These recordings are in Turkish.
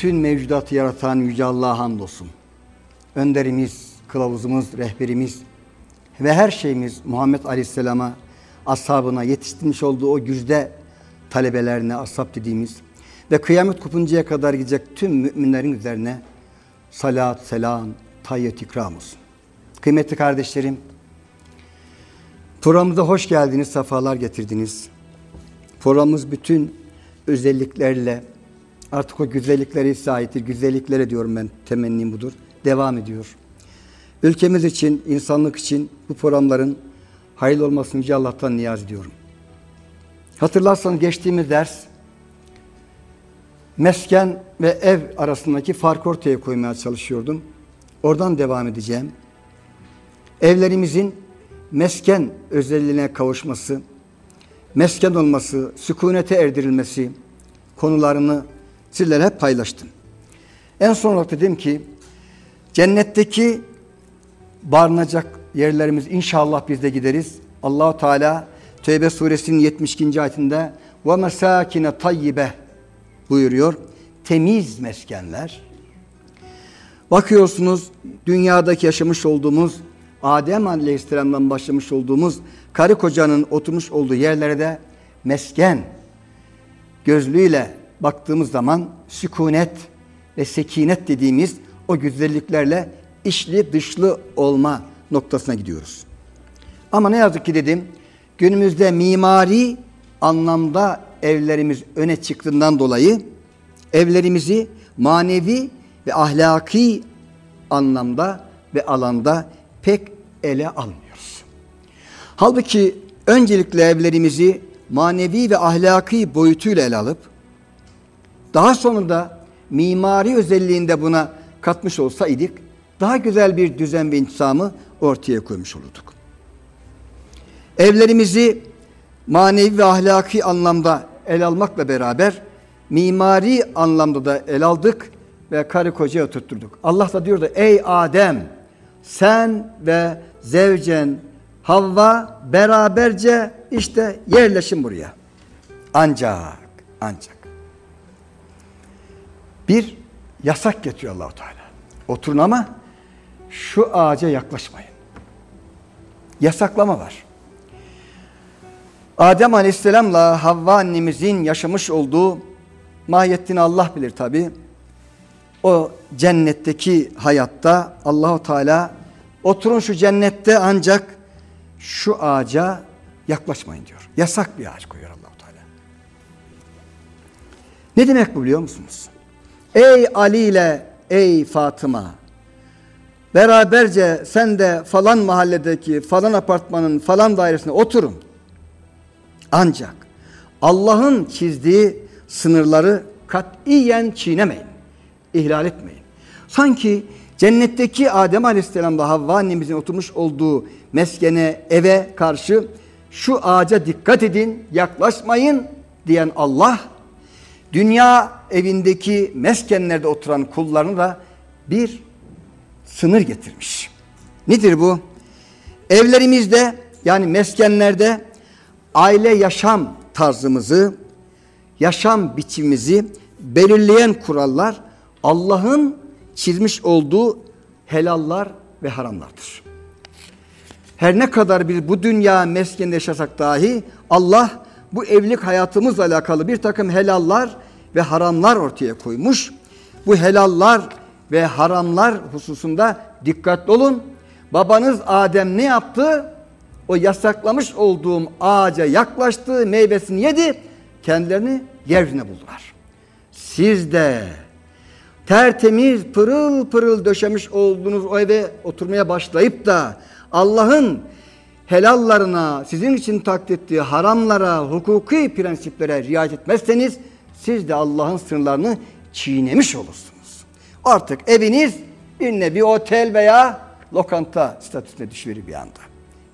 bütün mevcudatı yaratan Yüce Allah'a hamdolsun. Önderimiz, kılavuzumuz, rehberimiz ve her şeyimiz Muhammed Aleyhisselam'a, ashabına yetiştirmiş olduğu o güzde talebelerine, ashab dediğimiz ve kıyamet kopuncaya kadar gidecek tüm müminlerin üzerine salat, selam, tayyet ikram olsun. Kıymetli kardeşlerim, programımıza hoş geldiniz, sefalar getirdiniz. Programımız bütün özelliklerle, artık o güzellikleri sahiptir, güzelliklere diyorum ben, temennim budur, devam ediyor. Ülkemiz için, insanlık için bu programların hayırlı olmasını Yüce Allah'tan niyaz ediyorum. Hatırlarsanız geçtiğimiz ders, mesken ve ev arasındaki fark ortaya koymaya çalışıyordum. Oradan devam edeceğim. Evlerimizin mesken özelliğine kavuşması, mesken olması, sükunete erdirilmesi konularını sizlerle hep paylaştım. En son olarak dedim ki cennetteki barınacak yerlerimiz inşallah biz de gideriz. Allahu Teala Tevbe suresinin 72. ayetinde ve mesakine tayyibe buyuruyor. Temiz meskenler. Bakıyorsunuz dünyadaki yaşamış olduğumuz Adem Aleyhisselam'dan başlamış olduğumuz karı kocanın oturmuş olduğu yerlere de mesken gözlüğüyle baktığımız zaman sükunet ve sekinet dediğimiz o güzelliklerle içli dışlı olma noktasına gidiyoruz. Ama ne yazık ki dedim günümüzde mimari anlamda evlerimiz öne çıktığından dolayı evlerimizi manevi ve ahlaki anlamda ve alanda pek ele almıyoruz. Halbuki öncelikle evlerimizi manevi ve ahlaki boyutuyla ele alıp daha sonra da mimari özelliğinde buna katmış olsaydık daha güzel bir düzen ve intisamı ortaya koymuş olurduk. Evlerimizi manevi ve ahlaki anlamda el almakla beraber mimari anlamda da el aldık ve karı koca oturtturduk. Allah da diyordu ey Adem sen ve zevcen Havva beraberce işte yerleşin buraya. Ancak ancak bir yasak getiriyor Allahu Teala. Oturun ama şu ağaca yaklaşmayın. Yasaklama var. Adem Aleyhisselam'la Havva annemizin yaşamış olduğu mahiyetini Allah bilir tabi. O cennetteki hayatta Allahu Teala oturun şu cennette ancak şu ağaca yaklaşmayın diyor. Yasak bir ağaç koyuyor Allahu Teala. Ne demek bu biliyor musunuz? Ey Ali ile ey Fatıma beraberce sen de falan mahalledeki falan apartmanın falan dairesine oturun. Ancak Allah'ın çizdiği sınırları katiyen çiğnemeyin. ihlal etmeyin. Sanki cennetteki Adem Aleyhisselam'da Havva annemizin oturmuş olduğu meskene, eve karşı şu ağaca dikkat edin, yaklaşmayın diyen Allah, dünya evindeki meskenlerde oturan kullarını da bir sınır getirmiş. Nedir bu? Evlerimizde yani meskenlerde aile yaşam tarzımızı, yaşam biçimimizi belirleyen kurallar Allah'ın çizmiş olduğu helallar ve haramlardır. Her ne kadar bir bu dünya meskeninde yaşasak dahi Allah bu evlilik hayatımızla alakalı bir takım helallar ve haramlar ortaya koymuş. Bu helallar ve haramlar hususunda dikkatli olun. Babanız Adem ne yaptı? O yasaklamış olduğum ağaca yaklaştı, meyvesini yedi, kendilerini yeryüzüne buldular. Siz de tertemiz, pırıl pırıl döşemiş olduğunuz o eve oturmaya başlayıp da Allah'ın helallarına, sizin için takdir haramlara, hukuki prensiplere riayet etmezseniz siz de Allah'ın sınırlarını çiğnemiş olursunuz. Artık eviniz bir nevi otel veya lokanta statüsüne düşüverir bir anda.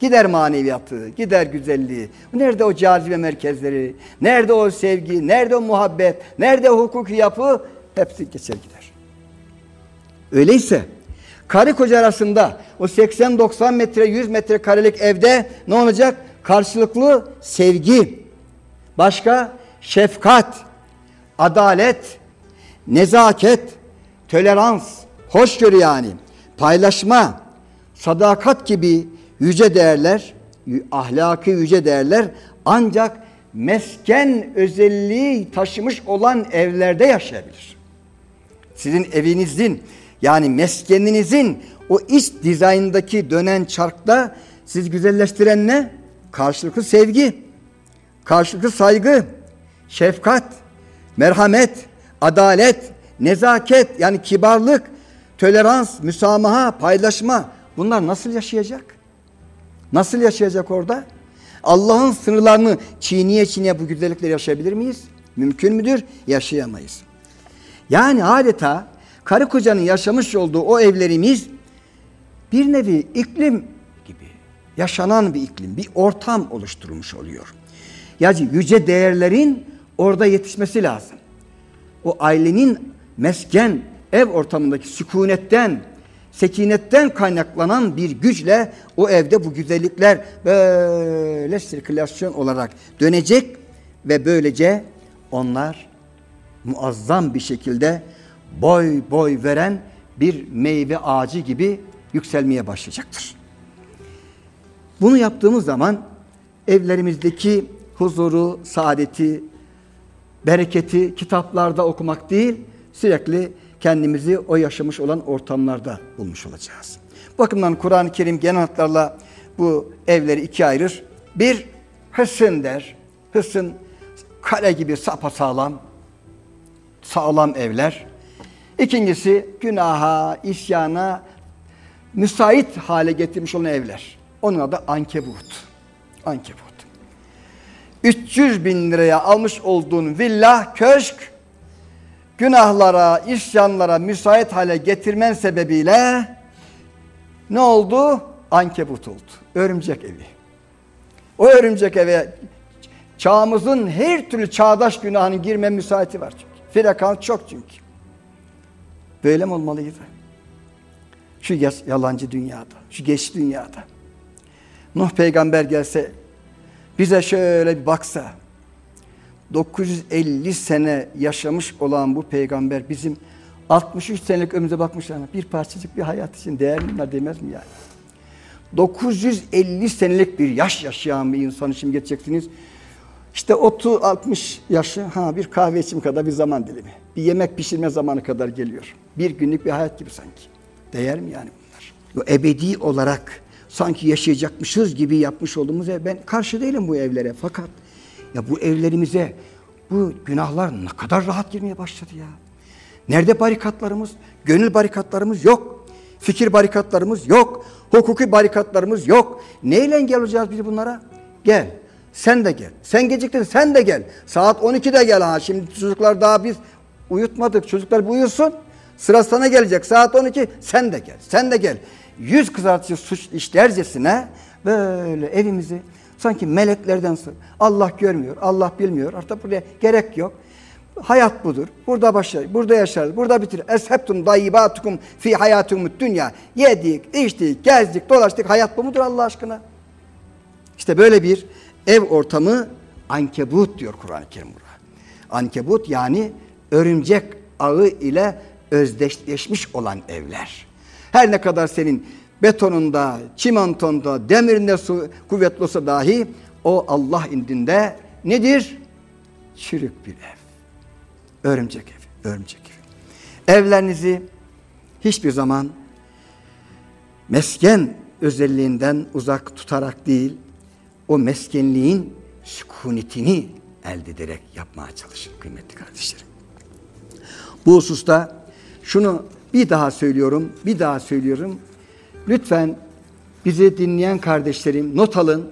Gider maneviyatı, gider güzelliği. Nerede o cazibe merkezleri? Nerede o sevgi? Nerede o muhabbet? Nerede o hukuki yapı? Hepsi geçer gider. Öyleyse karı koca arasında o 80-90 metre 100 metre karelik evde ne olacak? Karşılıklı sevgi, başka şefkat, adalet, nezaket, tolerans, hoşgörü yani, paylaşma, sadakat gibi yüce değerler, ahlaki yüce değerler ancak mesken özelliği taşımış olan evlerde yaşayabilir. Sizin evinizin yani meskeninizin o iç dizayndaki dönen çarkta siz güzelleştiren ne? Karşılıklı sevgi, karşılıklı saygı, şefkat, merhamet, adalet, nezaket yani kibarlık, tolerans, müsamaha, paylaşma bunlar nasıl yaşayacak? Nasıl yaşayacak orada? Allah'ın sınırlarını çiğniye çiğniye bu güzellikleri yaşayabilir miyiz? Mümkün müdür? Yaşayamayız. Yani adeta karı kocanın yaşamış olduğu o evlerimiz bir nevi iklim gibi yaşanan bir iklim, bir ortam oluşturmuş oluyor. Yani yüce değerlerin orada yetişmesi lazım. O ailenin mesken, ev ortamındaki sükunetten, sekinetten kaynaklanan bir güçle o evde bu güzellikler böyle sirkülasyon olarak dönecek ve böylece onlar muazzam bir şekilde boy boy veren bir meyve ağacı gibi yükselmeye başlayacaktır. Bunu yaptığımız zaman evlerimizdeki huzuru, saadeti, bereketi kitaplarda okumak değil, sürekli kendimizi o yaşamış olan ortamlarda bulmuş olacağız. Bakımdan Kur'an-ı Kerim genel hatlarla bu evleri ikiye ayırır. Bir, hısın der. Hısın kale gibi sapasağlam, sağlam evler. İkincisi günaha, isyana müsait hale getirmiş olan evler. Onun adı ankebut. Ankebut. 300 bin liraya almış olduğun villa, köşk günahlara, isyanlara müsait hale getirmen sebebiyle ne oldu? Ankebut oldu. Örümcek evi. O örümcek eve çağımızın her türlü çağdaş günahının girme müsaiti var çünkü. Frekans çok çünkü. Böyle mi olmalıydı? Şu yalancı dünyada, şu geç dünyada. Nuh peygamber gelse, bize şöyle bir baksa, 950 sene yaşamış olan bu peygamber bizim 63 senelik ömrümüze bakmışlar. Bir parçacık bir hayat için değer mi bunlar demez mi yani? 950 senelik bir yaş yaşayan bir insan için geçeceksiniz. İşte 30-60 yaşı ha bir kahve içim kadar bir zaman dilimi. Bir yemek pişirme zamanı kadar geliyor. Bir günlük bir hayat gibi sanki. Değer mi yani bunlar? O ebedi olarak sanki yaşayacakmışız gibi yapmış olduğumuz ev. Ben karşı değilim bu evlere fakat ya bu evlerimize bu günahlar ne kadar rahat girmeye başladı ya. Nerede barikatlarımız? Gönül barikatlarımız yok. Fikir barikatlarımız yok. Hukuki barikatlarımız yok. Neyle engel olacağız biz bunlara? Gel. Sen de gel. Sen geciktin sen de gel. Saat 12'de gel ha. Şimdi çocuklar daha biz uyutmadık. Çocuklar bir uyusun. Sıra sana gelecek. Saat 12 sen de gel. Sen de gel. Yüz kızartıcı suç işlercesine böyle evimizi Sanki meleklerden. Allah görmüyor, Allah bilmiyor. Artık buraya gerek yok. Hayat budur. Burada başlar, burada yaşarız, burada bitirir. Eshebtum dayyibatukum fi hayatumut dünya. Yedik, içtik, gezdik, dolaştık. Hayat bu mudur Allah aşkına? İşte böyle bir ev ortamı ankebut diyor Kur'an-ı Kerim burada. Ankebut yani örümcek ağı ile özdeşleşmiş olan evler. Her ne kadar senin betonunda, çimentonda, demirinde su kuvvetli olsa dahi o Allah indinde nedir? Çürük bir ev. Örümcek evi, örümcek evi. Evlerinizi hiçbir zaman mesken özelliğinden uzak tutarak değil, o meskenliğin sükunetini elde ederek yapmaya çalışın kıymetli kardeşlerim. Bu hususta şunu bir daha söylüyorum, bir daha söylüyorum. Lütfen bizi dinleyen kardeşlerim not alın.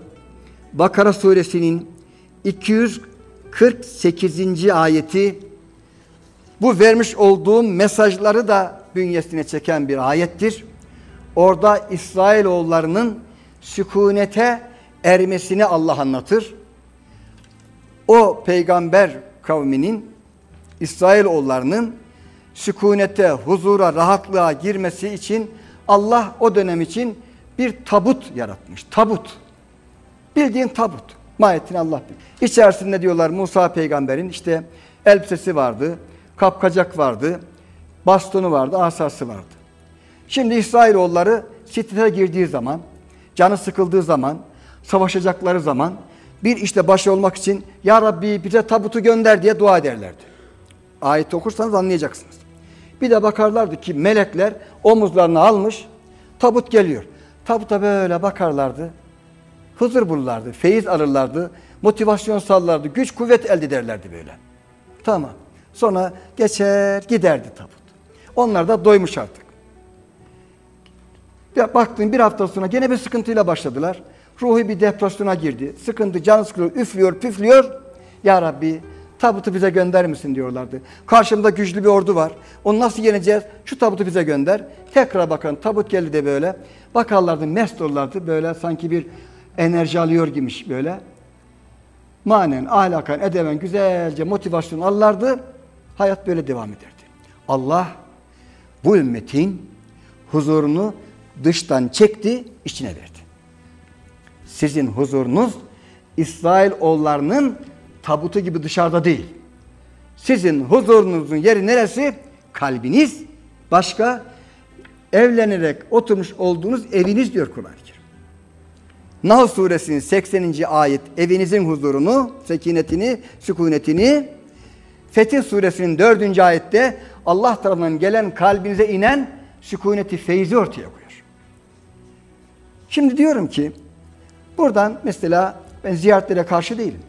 Bakara suresinin 248. ayeti bu vermiş olduğum mesajları da bünyesine çeken bir ayettir. Orada İsrailoğullarının sükunete ermesini Allah anlatır. O peygamber kavminin İsrailoğullarının sükunete, huzura, rahatlığa girmesi için Allah o dönem için bir tabut yaratmış. Tabut. Bildiğin tabut. Mahiyetini Allah bilir. İçerisinde diyorlar Musa peygamberin işte elbisesi vardı. Kapkacak vardı. Bastonu vardı, asası vardı. Şimdi İsrailoğulları strese girdiği zaman, canı sıkıldığı zaman, savaşacakları zaman bir işte başı olmak için Ya Rabbi bize tabutu gönder diye dua ederlerdi. Ayet okursanız anlayacaksınız. Bir de bakarlardı ki melekler omuzlarını almış, tabut geliyor. Tabuta böyle bakarlardı, huzur bulurlardı, feyiz alırlardı, motivasyon sallardı, güç kuvvet elde ederlerdi böyle. Tamam. Sonra geçer giderdi tabut. Onlar da doymuş artık. Ya baktın bir hafta sonra gene bir sıkıntıyla başladılar. Ruhi bir depresyona girdi. Sıkıntı, canı sıkılıyor, üflüyor, püflüyor. Ya Rabbi tabutu bize gönder misin diyorlardı. Karşımda güçlü bir ordu var. Onu nasıl yeneceğiz? Şu tabutu bize gönder. Tekrar bakın tabut geldi de böyle. Bakarlardı, mest olurlardı. Böyle sanki bir enerji alıyor gibiymiş böyle. Manen, ahlakan, edeven güzelce motivasyon alırlardı. Hayat böyle devam ederdi. Allah bu ümmetin huzurunu dıştan çekti, içine verdi. Sizin huzurunuz İsrail oğullarının tabutu gibi dışarıda değil. Sizin huzurunuzun yeri neresi? Kalbiniz. Başka evlenerek oturmuş olduğunuz eviniz diyor Kur'an-ı Kerim. Nahl suresinin 80. ayet evinizin huzurunu, sekinetini, sükunetini Fetih suresinin 4. ayette Allah tarafından gelen kalbinize inen sükuneti feyzi ortaya koyuyor. Şimdi diyorum ki buradan mesela ben ziyaretlere karşı değilim.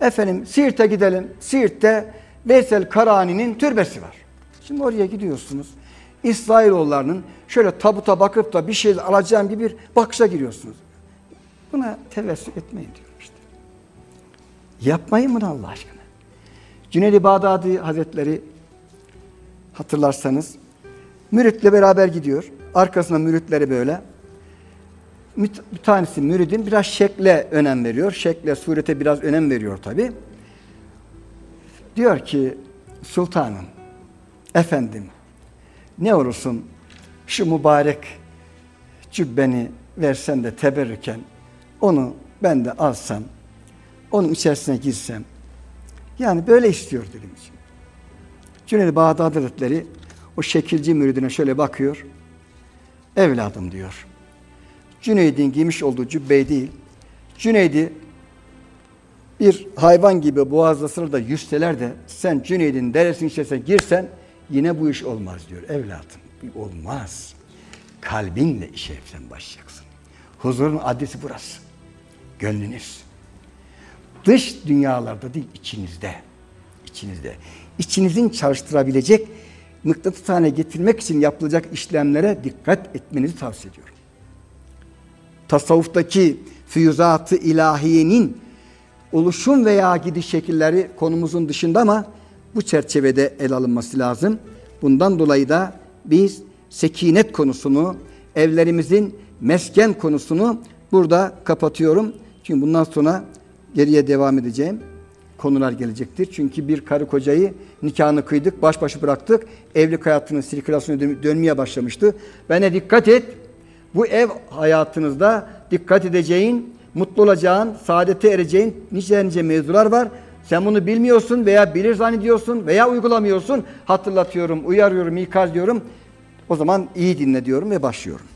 Efendim Siirt'e gidelim. Siirt'te Veysel Karani'nin türbesi var. Şimdi oraya gidiyorsunuz. İsrailoğullarının şöyle tabuta bakıp da bir şey alacağım gibi bir bakışa giriyorsunuz. Buna tevessül etmeyin diyorum işte. Yapmayın bunu Allah aşkına. Cüneydi Bağdadi Hazretleri hatırlarsanız müritle beraber gidiyor. Arkasında müritleri böyle bir tanesi müridin biraz şekle önem veriyor. Şekle, surete biraz önem veriyor tabi. Diyor ki sultanım, efendim ne olursun şu mübarek cübbeni versen de teberrüken onu ben de alsam, onun içerisine girsem. Yani böyle istiyor dedim için. Bağdat Hazretleri o şekilci müridine şöyle bakıyor. Evladım diyor. Cüneyd'in giymiş olduğu cübbeyi değil, Cüneyd'i bir hayvan gibi boğazlasını da yüzseler de sen Cüneyd'in deresinin içerisine girsen yine bu iş olmaz diyor. Evladım olmaz. Kalbinle işe sen başlayacaksın. Huzurun adresi burası. Gönlünüz. Dış dünyalarda değil içinizde. İçinizde. İçinizin çalıştırabilecek mıknatıs haline getirmek için yapılacak işlemlere dikkat etmenizi tavsiye ediyorum tasavvuftaki füyüzat-ı ilahiyenin oluşum veya gidiş şekilleri konumuzun dışında ama bu çerçevede el alınması lazım. Bundan dolayı da biz sekinet konusunu, evlerimizin mesken konusunu burada kapatıyorum. Çünkü bundan sonra geriye devam edeceğim konular gelecektir. Çünkü bir karı kocayı nikahını kıydık, baş başa bıraktık. Evlilik hayatının sirkülasyonu dönmeye başlamıştı. Bana dikkat et, bu ev hayatınızda dikkat edeceğin, mutlu olacağın, saadete ereceğin nice nice mevzular var. Sen bunu bilmiyorsun veya bilir zannediyorsun veya uygulamıyorsun. Hatırlatıyorum, uyarıyorum, ikaz diyorum. O zaman iyi dinle diyorum ve başlıyorum.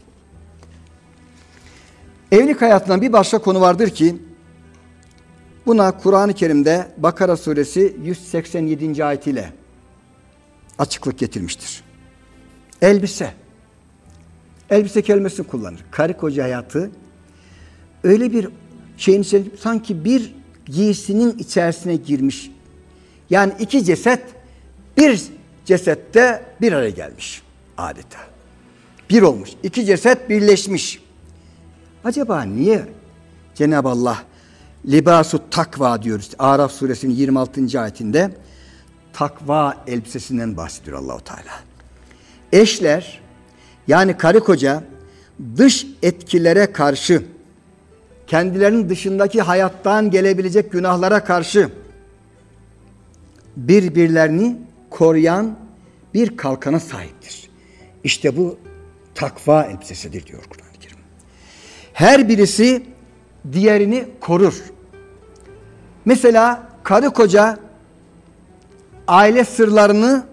Evlilik hayatından bir başka konu vardır ki buna Kur'an-ı Kerim'de Bakara suresi 187. ayetiyle açıklık getirmiştir. Elbise elbise kelimesini kullanır. Karı koca hayatı öyle bir şeyin içerisinde sanki bir giysinin içerisine girmiş. Yani iki ceset bir cesette bir araya gelmiş adeta. Bir olmuş. İki ceset birleşmiş. Acaba niye Cenab-ı Allah libasu takva diyoruz. Araf suresinin 26. ayetinde takva elbisesinden bahsediyor Allahu Teala. Eşler yani karı koca dış etkilere karşı kendilerinin dışındaki hayattan gelebilecek günahlara karşı birbirlerini koruyan bir kalkana sahiptir. İşte bu takva elbisesidir diyor Kur'an-ı Kerim. Her birisi diğerini korur. Mesela karı koca aile sırlarını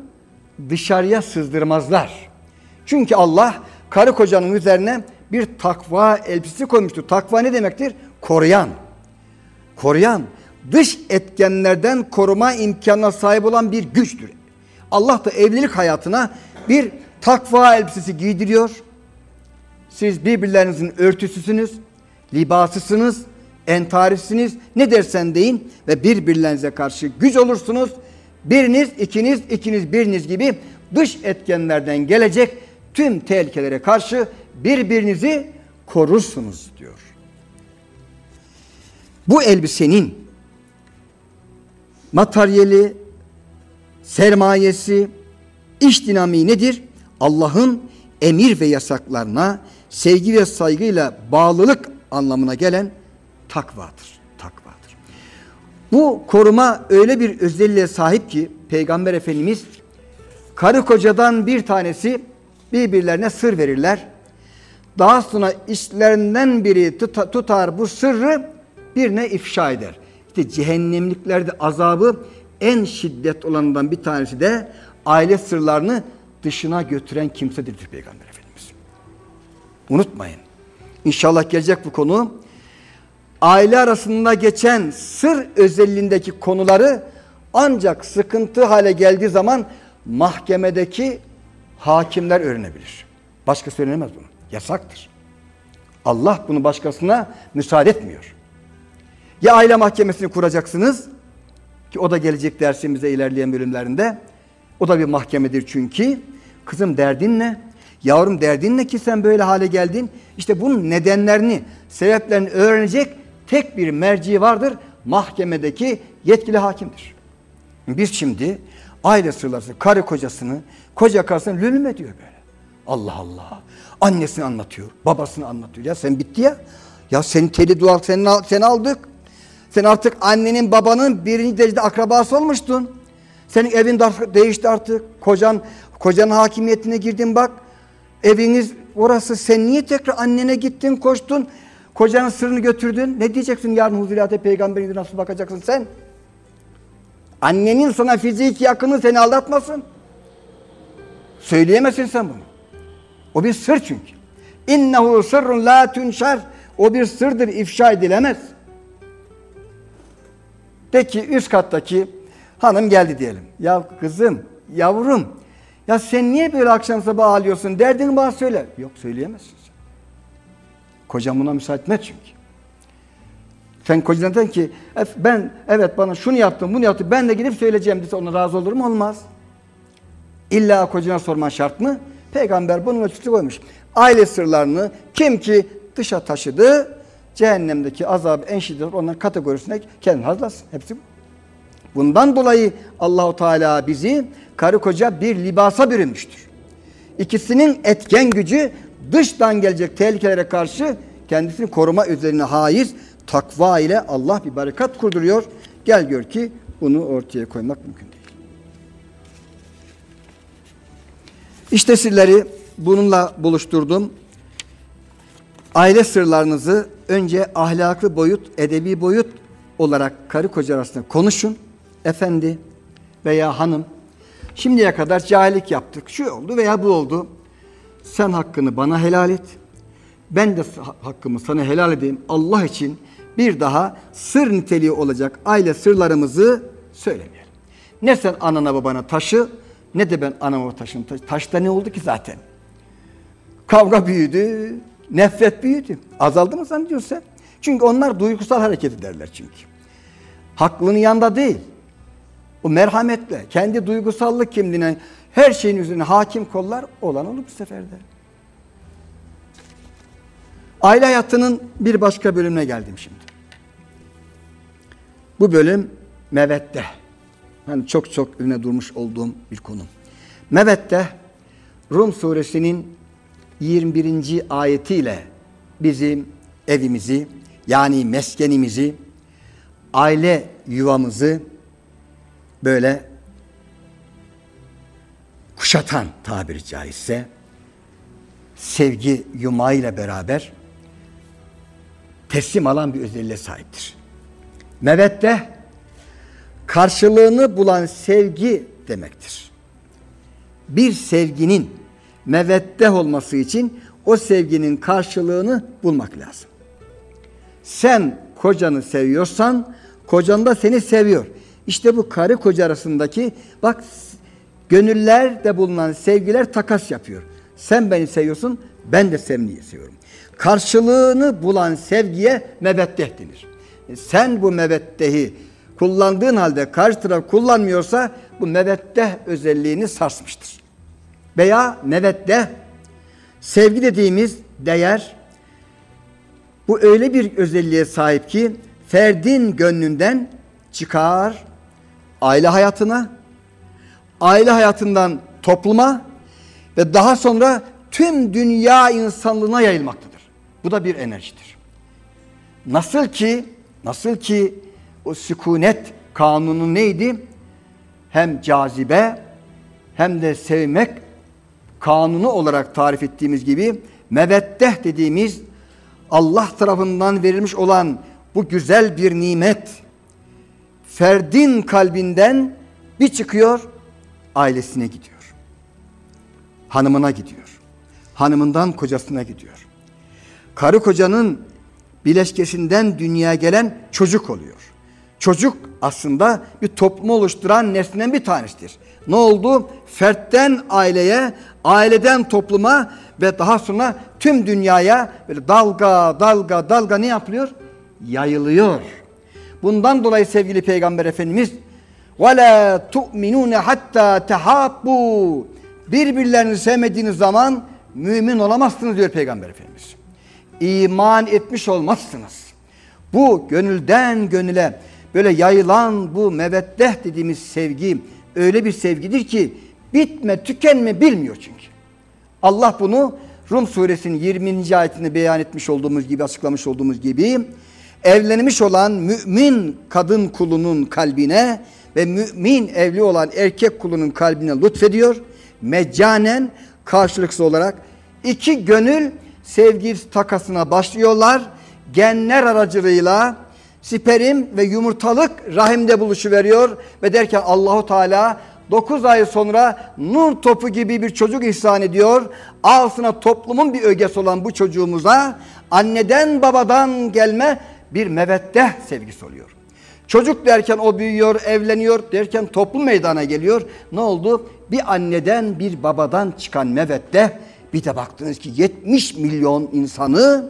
dışarıya sızdırmazlar. Çünkü Allah karı kocanın üzerine bir takva elbisesi koymuştur. Takva ne demektir? Koruyan. Koruyan, dış etkenlerden koruma imkanına sahip olan bir güçtür. Allah da evlilik hayatına bir takva elbisesi giydiriyor. Siz birbirlerinizin örtüsüsünüz, libasısınız, entarisiniz, ne dersen deyin ve birbirlerinize karşı güç olursunuz. Biriniz, ikiniz, ikiniz, biriniz gibi dış etkenlerden gelecek tüm tehlikelere karşı birbirinizi korursunuz diyor. Bu elbisenin materyali, sermayesi, iş dinamiği nedir? Allah'ın emir ve yasaklarına sevgi ve saygıyla bağlılık anlamına gelen takvadır. Takvadır. Bu koruma öyle bir özelliğe sahip ki Peygamber Efendimiz karı kocadan bir tanesi birbirlerine sır verirler. Daha sonra işlerinden biri tutar bu sırrı birine ifşa eder. İşte cehennemliklerde azabı en şiddet olanından bir tanesi de aile sırlarını dışına götüren kimsedir Peygamber Efendimiz. Unutmayın. İnşallah gelecek bu konu. Aile arasında geçen sır özelliğindeki konuları ancak sıkıntı hale geldiği zaman mahkemedeki hakimler öğrenebilir. Başkası öğrenemez bunu. Yasaktır. Allah bunu başkasına müsaade etmiyor. Ya aile mahkemesini kuracaksınız ki o da gelecek dersimize ilerleyen bölümlerinde. O da bir mahkemedir çünkü. Kızım derdin ne? Yavrum derdin ne ki sen böyle hale geldin? İşte bunun nedenlerini, sebeplerini öğrenecek tek bir merci vardır. Mahkemedeki yetkili hakimdir. Biz şimdi aile sırları, karı kocasını, koca karısını lülüm ediyor böyle. Allah Allah. Annesini anlatıyor, babasını anlatıyor. Ya sen bitti ya. Ya senin teli duvar seni, seni aldık. Sen artık annenin babanın birinci derecede akrabası olmuştun. Senin evin değişti artık. Kocan kocanın hakimiyetine girdin bak. Eviniz orası. Sen niye tekrar annene gittin, koştun? Kocanın sırrını götürdün. Ne diyeceksin yarın huzuriyate peygamberine nasıl bakacaksın sen? Annenin sana fiziki yakını seni aldatmasın. Söyleyemezsin sen bunu. O bir sır çünkü. İnnehu sırrun la tunşer. O bir sırdır, ifşa edilemez. Peki üst kattaki hanım geldi diyelim. Ya kızım, yavrum, ya sen niye böyle akşam sabah ağlıyorsun? Derdini bana söyle. Yok söyleyemezsin sen. Kocam buna müsaade etmez çünkü. Sen kocadan ki ben evet bana şunu yaptım bunu yaptım ben de gidip söyleyeceğim dese ona razı olur mu? Olmaz. İlla kocana sorman şart mı? Peygamber bunun ölçüsü koymuş. Aile sırlarını kim ki dışa taşıdı cehennemdeki azabı en şiddetli onların kategorisine kendini hazırlasın. Hepsi bu. Bundan dolayı Allahu Teala bizi karı koca bir libasa bürünmüştür. İkisinin etken gücü dıştan gelecek tehlikelere karşı kendisini koruma üzerine haiz takva ile Allah bir barikat kurduruyor. Gel gör ki bunu ortaya koymak mümkün değil. İşte sizleri bununla buluşturdum. Aile sırlarınızı önce ahlaklı boyut, edebi boyut olarak karı koca arasında konuşun. Efendi veya hanım şimdiye kadar cahillik yaptık. Şu oldu veya bu oldu. Sen hakkını bana helal et. Ben de hakkımı sana helal edeyim. Allah için bir daha sır niteliği olacak aile sırlarımızı söylemeyelim. Ne sen anana babana taşı ne de ben anama taşın. Taşta ne oldu ki zaten? Kavga büyüdü, nefret büyüdü. Azaldı mı zannediyorsun sen? Çünkü onlar duygusal hareket ederler çünkü. Haklının yanında değil. O merhametle, kendi duygusallık kimliğine her şeyin üzerine hakim kollar olan olur bu seferde. Aile hayatının bir başka bölümüne geldim şimdi. Bu bölüm mevette. Hani çok çok üne durmuş olduğum bir konu. Mevette Rum suresinin 21. ayetiyle bizim evimizi yani meskenimizi, aile yuvamızı böyle kuşatan tabiri caizse sevgi yumağıyla beraber teslim alan bir özelliğe sahiptir. Mevette karşılığını bulan sevgi demektir. Bir sevginin meveddeh olması için o sevginin karşılığını bulmak lazım. Sen kocanı seviyorsan kocan da seni seviyor. İşte bu karı koca arasındaki bak gönüllerde bulunan sevgiler takas yapıyor. Sen beni seviyorsun, ben de seni seviyorum. Karşılığını bulan sevgiye meveddeh denir. E, sen bu meveddehi kullandığın halde karşı taraf kullanmıyorsa bu meveddeh özelliğini sarsmıştır. Veya meveddeh sevgi dediğimiz değer bu öyle bir özelliğe sahip ki ferdin gönlünden çıkar aile hayatına, aile hayatından topluma ve daha sonra tüm dünya insanlığına yayılmaktadır. Bu da bir enerjidir. Nasıl ki nasıl ki o sükunet kanunu neydi? Hem cazibe hem de sevmek kanunu olarak tarif ettiğimiz gibi meveddeh dediğimiz Allah tarafından verilmiş olan bu güzel bir nimet ferdin kalbinden bir çıkıyor ailesine gidiyor. Hanımına gidiyor. Hanımından kocasına gidiyor. Karı kocanın bileşkesinden dünyaya gelen çocuk oluyor. Çocuk aslında bir toplumu oluşturan nesnenin bir tanesidir. Ne oldu? Fertten aileye, aileden topluma ve daha sonra tüm dünyaya böyle dalga dalga dalga ne yapılıyor? Yayılıyor. Bundan dolayı sevgili Peygamber Efendimiz وَلَا تُؤْمِنُونَ hatta tehabbu Birbirlerini sevmediğiniz zaman mümin olamazsınız diyor Peygamber Efendimiz. İman etmiş olmazsınız. Bu gönülden gönüle böyle yayılan bu meveddeh dediğimiz sevgi öyle bir sevgidir ki bitme tükenme bilmiyor çünkü. Allah bunu Rum suresinin 20. ayetinde beyan etmiş olduğumuz gibi açıklamış olduğumuz gibi evlenmiş olan mümin kadın kulunun kalbine ve mümin evli olan erkek kulunun kalbine lütfediyor. Meccanen karşılıksız olarak iki gönül sevgi takasına başlıyorlar. Genler aracılığıyla sperm ve yumurtalık rahimde buluşu veriyor ve derken Allahu Teala 9 ay sonra nur topu gibi bir çocuk ihsan ediyor. Ağzına toplumun bir ögesi olan bu çocuğumuza anneden babadan gelme bir meveddeh sevgisi oluyor. Çocuk derken o büyüyor, evleniyor derken toplum meydana geliyor. Ne oldu? Bir anneden bir babadan çıkan meveddeh bir de baktınız ki 70 milyon insanı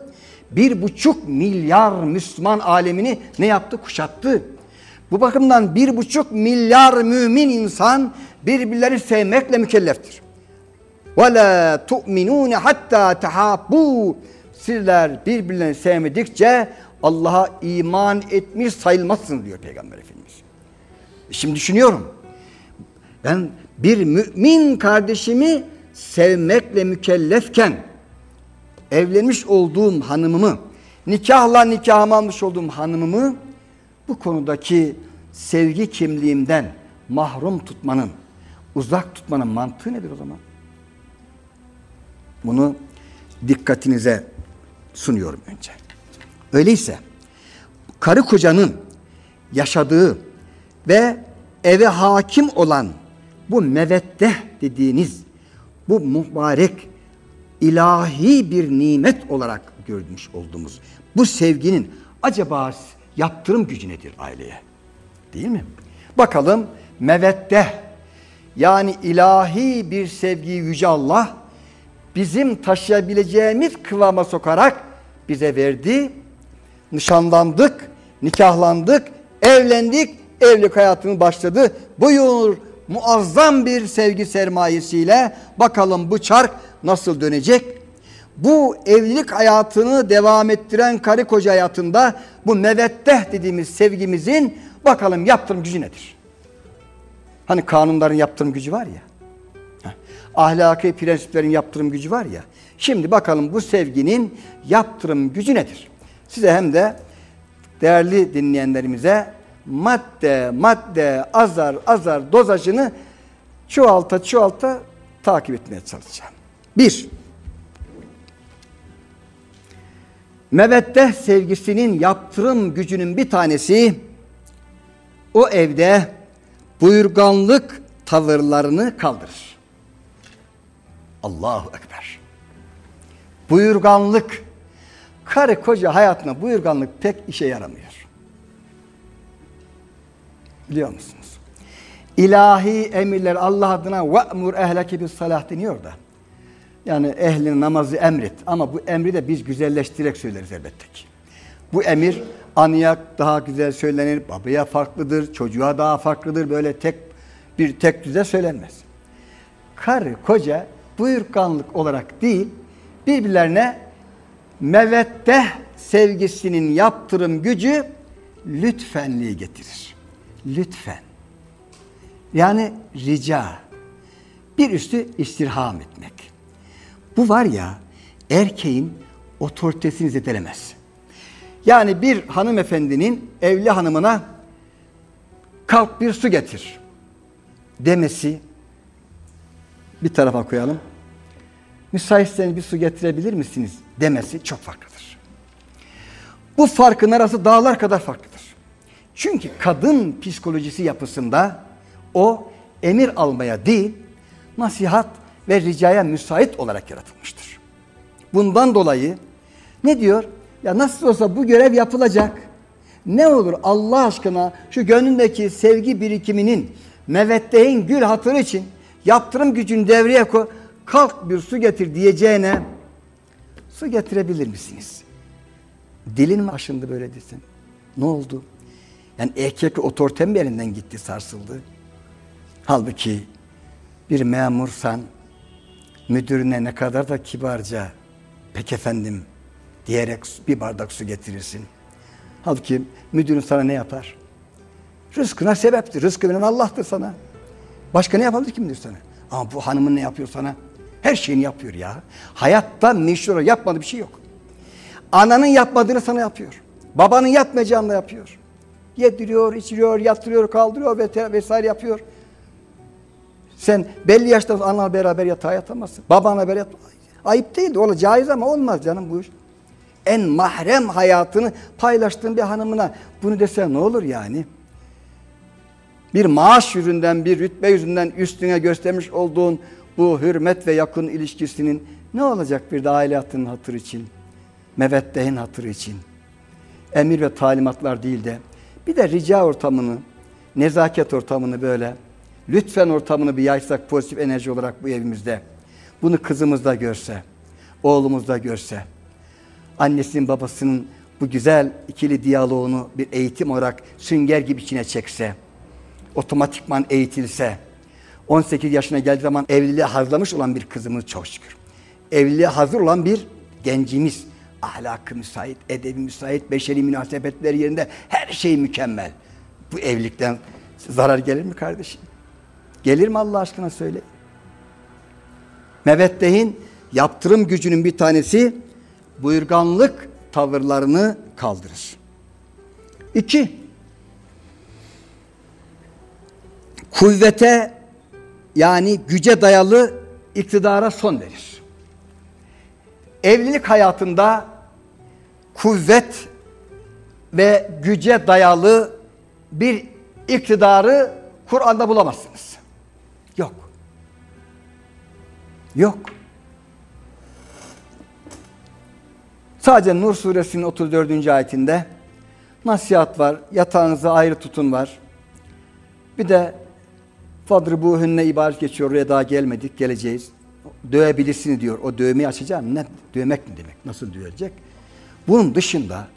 bir buçuk milyar Müslüman alemini ne yaptı? Kuşattı. Bu bakımdan bir buçuk milyar mümin insan birbirlerini sevmekle mükelleftir. وَلَا تُؤْمِنُونَ hatta تَحَابُوا Sizler birbirlerini sevmedikçe Allah'a iman etmiş sayılmazsın diyor Peygamber Efendimiz. Şimdi düşünüyorum. Ben bir mümin kardeşimi sevmekle mükellefken evlenmiş olduğum hanımımı, nikahla nikahıma almış olduğum hanımımı bu konudaki sevgi kimliğimden mahrum tutmanın, uzak tutmanın mantığı nedir o zaman? Bunu dikkatinize sunuyorum önce. Öyleyse karı kocanın yaşadığı ve eve hakim olan bu meveddeh dediğiniz bu mübarek ilahi bir nimet olarak görmüş olduğumuz bu sevginin acaba yaptırım gücü nedir aileye? Değil mi? Bakalım meveddeh yani ilahi bir sevgiyi Yüce Allah bizim taşıyabileceğimiz kıvama sokarak bize verdi. Nişanlandık, nikahlandık, evlendik, evlilik hayatının başladı. Buyur muazzam bir sevgi sermayesiyle bakalım bu çark nasıl dönecek? Bu evlilik hayatını devam ettiren karı koca hayatında bu meveddeh dediğimiz sevgimizin bakalım yaptırım gücü nedir? Hani kanunların yaptırım gücü var ya. Ahlaki prensiplerin yaptırım gücü var ya. Şimdi bakalım bu sevginin yaptırım gücü nedir? Size hem de değerli dinleyenlerimize madde madde azar azar dozajını çoğalta çoğalta takip etmeye çalışacağım. Bir, meveddeh sevgisinin yaptırım gücünün bir tanesi o evde buyurganlık tavırlarını kaldırır. Allahu Ekber. Buyurganlık. Karı koca hayatına buyurganlık pek işe yaramıyor. Biliyor musunuz? İlahi emirler Allah adına ve'mur ehleke bis salah deniyor da. Yani ehlin namazı emret. Ama bu emri de biz güzelleştirerek söyleriz elbette ki. Bu emir anıya daha güzel söylenir, babaya farklıdır, çocuğa daha farklıdır. Böyle tek bir tek düze söylenmez. Karı, koca buyurganlık olarak değil, birbirlerine mevette sevgisinin yaptırım gücü lütfenliği getirir. Lütfen. Yani rica. Bir üstü istirham etmek. Bu var ya erkeğin otoritesini zedelemez. Yani bir hanımefendinin evli hanımına kalk bir su getir demesi bir tarafa koyalım. Müsaitseniz bir su getirebilir misiniz demesi çok farklıdır. Bu farkın arası dağlar kadar farklıdır. Çünkü kadın psikolojisi yapısında o emir almaya değil, nasihat ve ricaya müsait olarak yaratılmıştır. Bundan dolayı ne diyor? Ya nasıl olsa bu görev yapılacak. Ne olur Allah aşkına şu gönlündeki sevgi birikiminin mevetteğin gül hatırı için yaptırım gücünü devreye koy. Kalk bir su getir diyeceğine su getirebilir misiniz? Dilin mi aşındı böyle desin? Ne oldu? Yani erkek otorite mi elinden gitti sarsıldı? Halbuki bir memursan müdürüne ne kadar da kibarca pek efendim diyerek bir bardak su getirirsin. Halbuki müdürün sana ne yapar? Rızkına sebeptir. Rızkı veren Allah'tır sana. Başka ne yapabilir ki müdür sana? Ama bu hanımın ne yapıyor sana? Her şeyini yapıyor ya. Hayatta meşhur yapmadığı bir şey yok. Ananın yapmadığını sana yapıyor. Babanın yapmayacağını da yapıyor. Yediriyor, içiriyor, yatırıyor, kaldırıyor vesaire yapıyor. Sen belli yaşta anla beraber yatağa yatamazsın. Babanla beraber yat. Ayıp değil. Ola caiz ama olmaz canım bu iş. En mahrem hayatını paylaştığın bir hanımına bunu desen ne olur yani? Bir maaş yüzünden, bir rütbe yüzünden üstüne göstermiş olduğun bu hürmet ve yakın ilişkisinin ne olacak bir de aile hayatının hatırı için? Mevettehin hatırı için. Emir ve talimatlar değil de bir de rica ortamını, nezaket ortamını böyle lütfen ortamını bir yaysak pozitif enerji olarak bu evimizde. Bunu kızımız da görse, oğlumuz da görse, annesinin babasının bu güzel ikili diyaloğunu bir eğitim olarak sünger gibi içine çekse, otomatikman eğitilse, 18 yaşına geldiği zaman evliliğe hazırlamış olan bir kızımız çok şükür. Evliliğe hazır olan bir gencimiz, ahlakı müsait, edebi müsait, beşeri münasebetleri yerinde her şey mükemmel. Bu evlilikten zarar gelir mi kardeşim? Gelir mi Allah aşkına söyle. Mevettehin yaptırım gücünün bir tanesi buyurganlık tavırlarını kaldırır. İki, kuvvete yani güce dayalı iktidara son verir. Evlilik hayatında kuvvet ve güce dayalı bir iktidarı Kur'an'da bulamazsınız. Yok. Yok. Sadece Nur suresinin 34. ayetinde nasihat var, yatağınızı ayrı tutun var. Bir de fadribuhunne ibaret geçiyor, oraya daha gelmedik, geleceğiz. Dövebilirsiniz diyor. O dövmeyi açacağım. Ne? Dövmek mi demek? Nasıl dövecek? Bunun dışında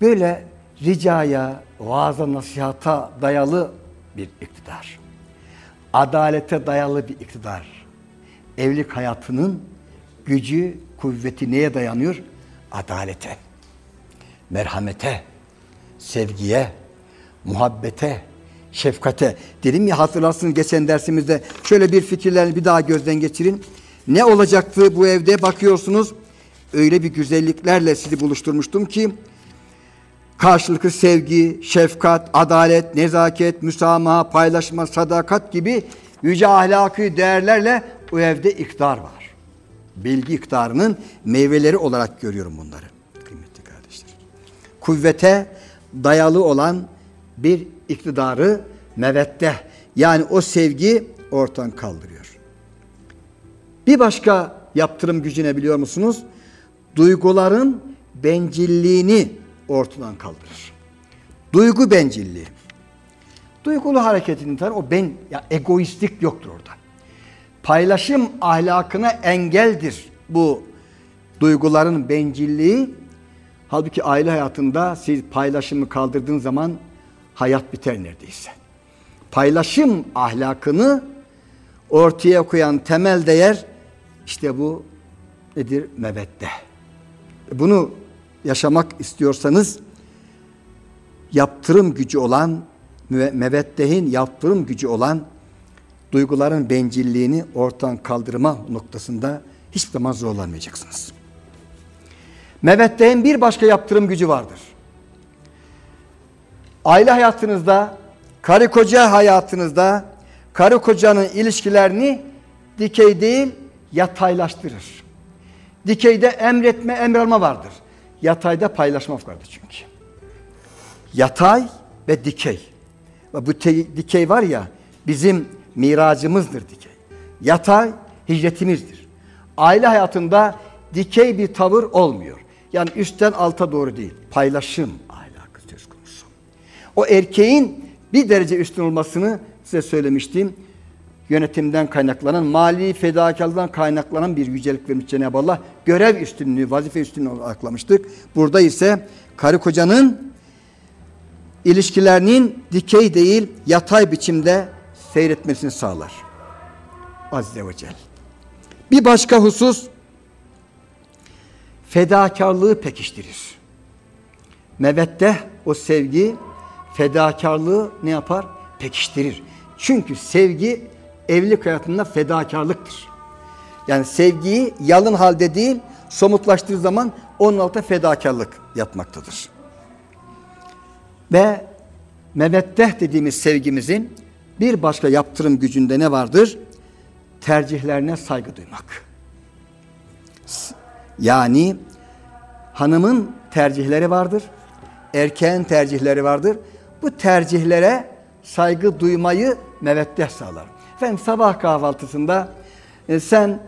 böyle ricaya, vaaza, nasihata dayalı bir iktidar. Adalete dayalı bir iktidar. Evlilik hayatının gücü, kuvveti neye dayanıyor? Adalete, merhamete, sevgiye, muhabbete, şefkate. Dedim ya hatırlarsınız geçen dersimizde şöyle bir fikirlerini bir daha gözden geçirin. Ne olacaktı bu evde bakıyorsunuz öyle bir güzelliklerle sizi buluşturmuştum ki karşılıklı sevgi, şefkat, adalet, nezaket, müsamaha, paylaşma, sadakat gibi yüce ahlaki değerlerle o evde iktidar var. Bilgi iktidarının meyveleri olarak görüyorum bunları kıymetli kardeşler. Kuvvete dayalı olan bir iktidarı mevette yani o sevgi ortadan kaldırıyor. Bir başka yaptırım gücüne biliyor musunuz? Duyguların bencilliğini ortadan kaldırır. Duygu bencilliği. Duygulu hareketinin tabi o ben ya egoistlik yoktur orada. Paylaşım ahlakına engeldir bu duyguların bencilliği. Halbuki aile hayatında siz paylaşımı kaldırdığın zaman hayat biter neredeyse. Paylaşım ahlakını ortaya koyan temel değer işte bu nedir? Mevette. Bunu yaşamak istiyorsanız yaptırım gücü olan mevettehin yaptırım gücü olan duyguların bencilliğini ortadan kaldırma noktasında hiçbir zaman zorlanmayacaksınız. Mevettehin bir başka yaptırım gücü vardır. Aile hayatınızda, karı koca hayatınızda karı kocanın ilişkilerini dikey değil yataylaştırır. Dikeyde emretme, emralma vardır. Yatayda paylaşma vardır çünkü. Yatay ve dikey. Ve bu dikey var ya bizim miracımızdır dikey. Yatay hicretimizdir. Aile hayatında dikey bir tavır olmuyor. Yani üstten alta doğru değil. Paylaşım ahlakı söz konusu. O erkeğin bir derece üstün olmasını size söylemiştim. Yönetimden kaynaklanan, mali fedakarlıktan kaynaklanan bir yücelik vermiş Cenab-ı Allah. Görev üstünlüğü, vazife üstünlüğü aklamıştık. Burada ise karı kocanın ilişkilerinin dikey değil yatay biçimde seyretmesini sağlar. Azze ve Celle. Bir başka husus fedakarlığı pekiştirir. Mevette o sevgi fedakarlığı ne yapar? Pekiştirir. Çünkü sevgi evlilik hayatında fedakarlıktır. Yani sevgiyi yalın halde değil somutlaştığı zaman onun altında fedakarlık yatmaktadır. Ve meveddeh dediğimiz sevgimizin bir başka yaptırım gücünde ne vardır? Tercihlerine saygı duymak. Yani hanımın tercihleri vardır, erkeğin tercihleri vardır. Bu tercihlere saygı duymayı meveddeh sağlar. Efendim sabah kahvaltısında e, sen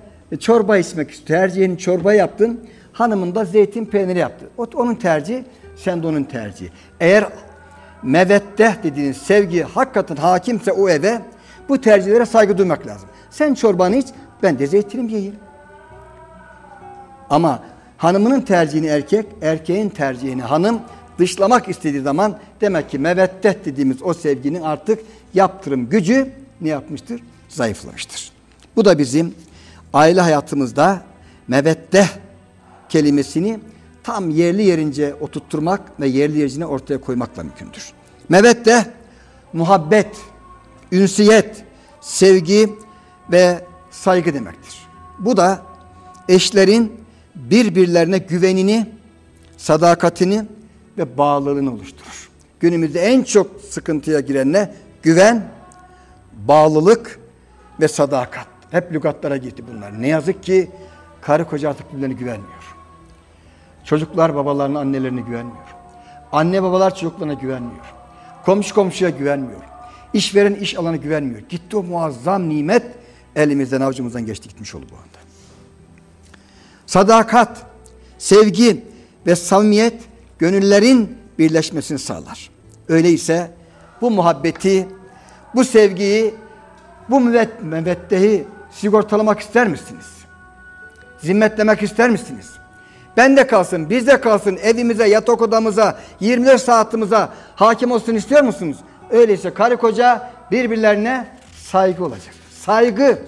çorba içmek istiyorsun, tercihini çorba yaptın, hanımın da zeytin peyniri yaptı. O, onun tercihi, sen de onun tercihi. Eğer meveddeh dediğiniz sevgi hakikaten hakimse o eve bu tercihlere saygı duymak lazım. Sen çorbanı iç, ben de zeytinim yiyeyim. Ama hanımının tercihini erkek, erkeğin tercihini hanım dışlamak istediği zaman demek ki meveddeh dediğimiz o sevginin artık yaptırım gücü ne yapmıştır? Zayıflamıştır. Bu da bizim aile hayatımızda meveddeh kelimesini tam yerli yerince oturtturmak ve yerli yerine ortaya koymakla mümkündür. Mevette muhabbet, ünsiyet, sevgi ve saygı demektir. Bu da eşlerin birbirlerine güvenini, sadakatini ve bağlılığını oluşturur. Günümüzde en çok sıkıntıya giren ne? Güven, bağlılık ve sadakat. Hep lügatlara gitti bunlar. Ne yazık ki karı koca artık birbirlerine güvenmiyor. Çocuklar babalarına, annelerine güvenmiyor. Anne babalar çocuklarına güvenmiyor. Komşu komşuya güvenmiyor. İşveren iş alanı güvenmiyor. Gitti o muazzam nimet elimizden avucumuzdan geçti gitmiş oldu bu anda. Sadakat, sevgi ve samimiyet gönüllerin birleşmesini sağlar. Öyleyse bu muhabbeti, bu sevgiyi, bu müvettehi sigortalamak ister misiniz? Zimmetlemek ister misiniz? Bende kalsın, bizde kalsın, evimize, yatak odamıza, 24 saatimize hakim olsun istiyor musunuz? Öyleyse karı koca birbirlerine saygı olacak. Saygı,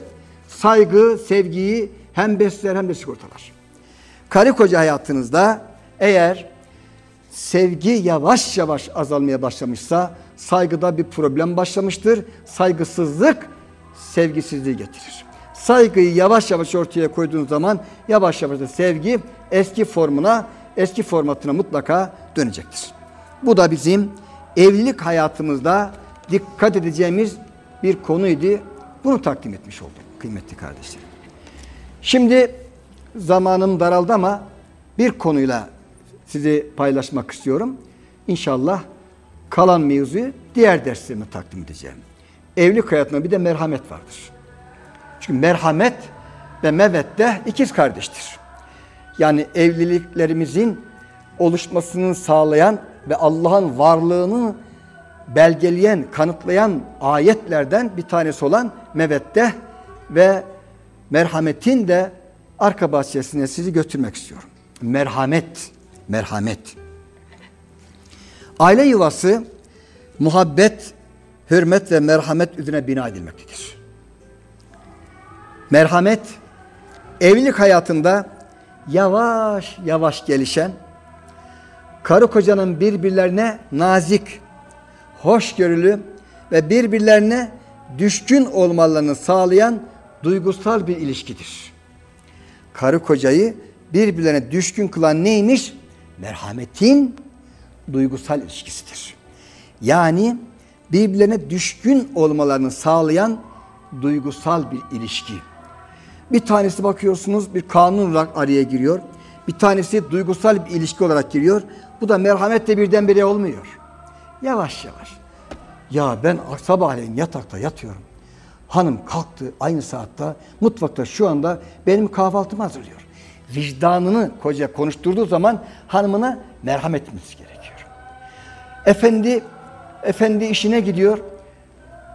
saygı, sevgiyi hem besler hem de sigortalar. Karı koca hayatınızda eğer sevgi yavaş yavaş azalmaya başlamışsa saygıda bir problem başlamıştır. Saygısızlık sevgisizliği getirir. Saygıyı yavaş yavaş ortaya koyduğunuz zaman yavaş yavaş da sevgi eski formuna, eski formatına mutlaka dönecektir. Bu da bizim evlilik hayatımızda dikkat edeceğimiz bir konuydu. Bunu takdim etmiş olduk kıymetli kardeşlerim. Şimdi zamanım daraldı ama bir konuyla sizi paylaşmak istiyorum. İnşallah Kalan mevzuyu diğer derslerime takdim edeceğim. Evlilik hayatında bir de merhamet vardır. Çünkü merhamet ve mevette ikiz kardeştir. Yani evliliklerimizin oluşmasını sağlayan ve Allah'ın varlığını belgeleyen, kanıtlayan ayetlerden bir tanesi olan mevette ve merhametin de arka bahçesine sizi götürmek istiyorum. Merhamet, merhamet. Aile yuvası muhabbet, hürmet ve merhamet üzerine bina edilmektedir. Merhamet evlilik hayatında yavaş yavaş gelişen karı kocanın birbirlerine nazik, hoşgörülü ve birbirlerine düşkün olmalarını sağlayan duygusal bir ilişkidir. Karı kocayı birbirlerine düşkün kılan neymiş? Merhametin duygusal ilişkisidir. Yani birbirlerine düşkün olmalarını sağlayan duygusal bir ilişki. Bir tanesi bakıyorsunuz bir kanun olarak araya giriyor. Bir tanesi duygusal bir ilişki olarak giriyor. Bu da merhametle birdenbire olmuyor. Yavaş yavaş. Ya ben sabahleyin yatakta yatıyorum. Hanım kalktı aynı saatte mutfakta şu anda benim kahvaltımı hazırlıyor. Vicdanını koca konuşturduğu zaman hanımına merhamet etmesi gerekiyor. Efendi efendi işine gidiyor.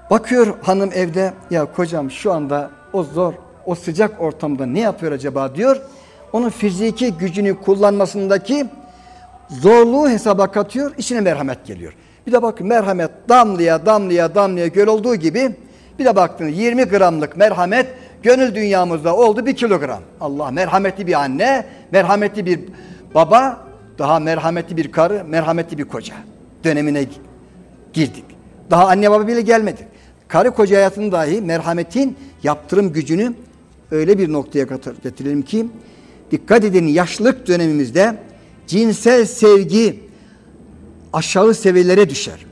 Bakıyor hanım evde ya kocam şu anda o zor o sıcak ortamda ne yapıyor acaba diyor. Onun fiziki gücünü kullanmasındaki zorluğu hesaba katıyor. içine merhamet geliyor. Bir de bakın merhamet damlaya damlaya damlaya göl olduğu gibi bir de baktınız 20 gramlık merhamet gönül dünyamızda oldu bir kilogram. Allah merhametli bir anne, merhametli bir baba, daha merhametli bir karı, merhametli bir koca dönemine girdik. Daha anne baba bile gelmedi. Karı koca hayatının dahi merhametin yaptırım gücünü öyle bir noktaya getirelim ki dikkat edin yaşlılık dönemimizde cinsel sevgi aşağı seviyelere düşer.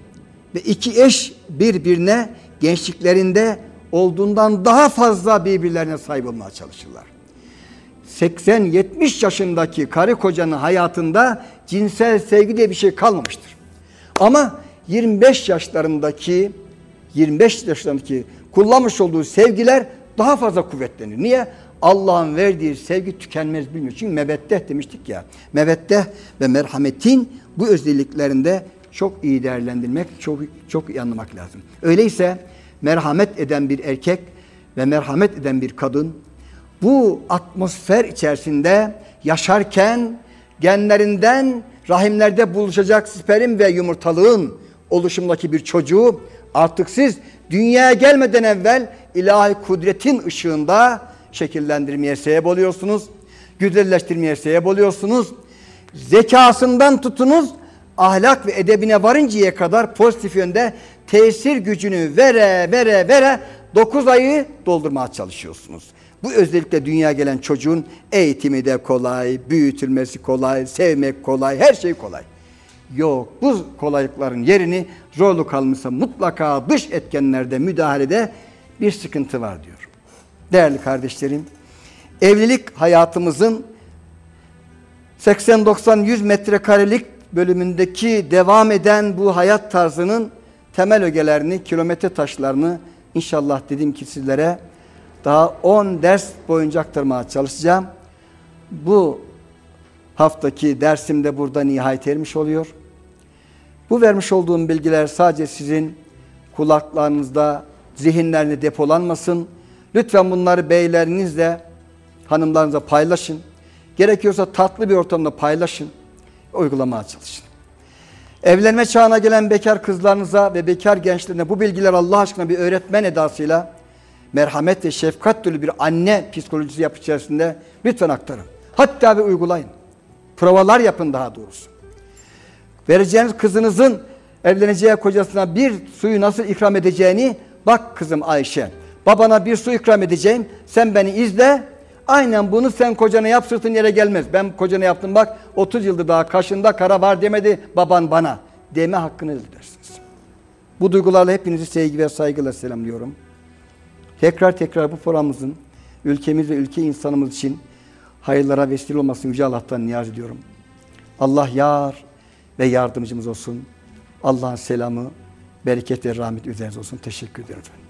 Ve iki eş birbirine gençliklerinde olduğundan daha fazla birbirlerine sahip olmaya çalışırlar. 80-70 yaşındaki karı kocanın hayatında cinsel sevgi diye bir şey kalmamıştır. Ama 25 yaşlarındaki 25 yaşlarındaki kullanmış olduğu sevgiler daha fazla kuvvetlenir. Niye? Allah'ın verdiği sevgi tükenmez bilmiyor. Çünkü meveddeh demiştik ya. Meveddeh ve merhametin bu özelliklerinde çok iyi değerlendirmek, çok çok iyi anlamak lazım. Öyleyse merhamet eden bir erkek ve merhamet eden bir kadın bu atmosfer içerisinde yaşarken genlerinden rahimlerde buluşacak sperm ve yumurtalığın oluşumdaki bir çocuğu artık siz dünyaya gelmeden evvel ilahi kudretin ışığında şekillendirmeye sebep oluyorsunuz. Güzelleştirmeye sebep oluyorsunuz. Zekasından tutunuz ahlak ve edebine varıncaya kadar pozitif yönde tesir gücünü vere vere vere 9 ayı doldurmaya çalışıyorsunuz. Bu özellikle dünya gelen çocuğun eğitimi de kolay, büyütülmesi kolay, sevmek kolay, her şey kolay. Yok bu kolaylıkların yerini zorluk almışsa mutlaka dış etkenlerde müdahalede bir sıkıntı var diyor. Değerli kardeşlerim, evlilik hayatımızın 80-90-100 metrekarelik bölümündeki devam eden bu hayat tarzının temel ögelerini, kilometre taşlarını inşallah dedim ki sizlere daha 10 ders boyunca aktarmaya çalışacağım. Bu haftaki dersimde burada nihayet ermiş oluyor. Bu vermiş olduğum bilgiler sadece sizin kulaklarınızda, zihinlerinde depolanmasın. Lütfen bunları beylerinizle, hanımlarınızla paylaşın. Gerekiyorsa tatlı bir ortamda paylaşın. Uygulamaya çalışın. Evlenme çağına gelen bekar kızlarınıza ve bekar gençlerine bu bilgiler Allah aşkına bir öğretmen edasıyla merhamet ve şefkat dolu bir anne psikolojisi yapı içerisinde lütfen aktarın. Hatta ve uygulayın. Provalar yapın daha doğrusu. Vereceğiniz kızınızın evleneceği kocasına bir suyu nasıl ikram edeceğini bak kızım Ayşe. Babana bir su ikram edeceğim. Sen beni izle. Aynen bunu sen kocana yap sırtın yere gelmez. Ben kocana yaptım bak 30 yıldır daha kaşında kara var demedi baban bana. Deme hakkını edersiniz. Bu duygularla hepinizi sevgi ve saygıyla selamlıyorum. Tekrar tekrar bu programımızın ülkemiz ve ülke insanımız için hayırlara vesile olmasını Yüce Allah'tan niyaz ediyorum. Allah yar ve yardımcımız olsun. Allah'ın selamı, bereket ve rahmet üzerinize olsun. Teşekkür ederim efendim.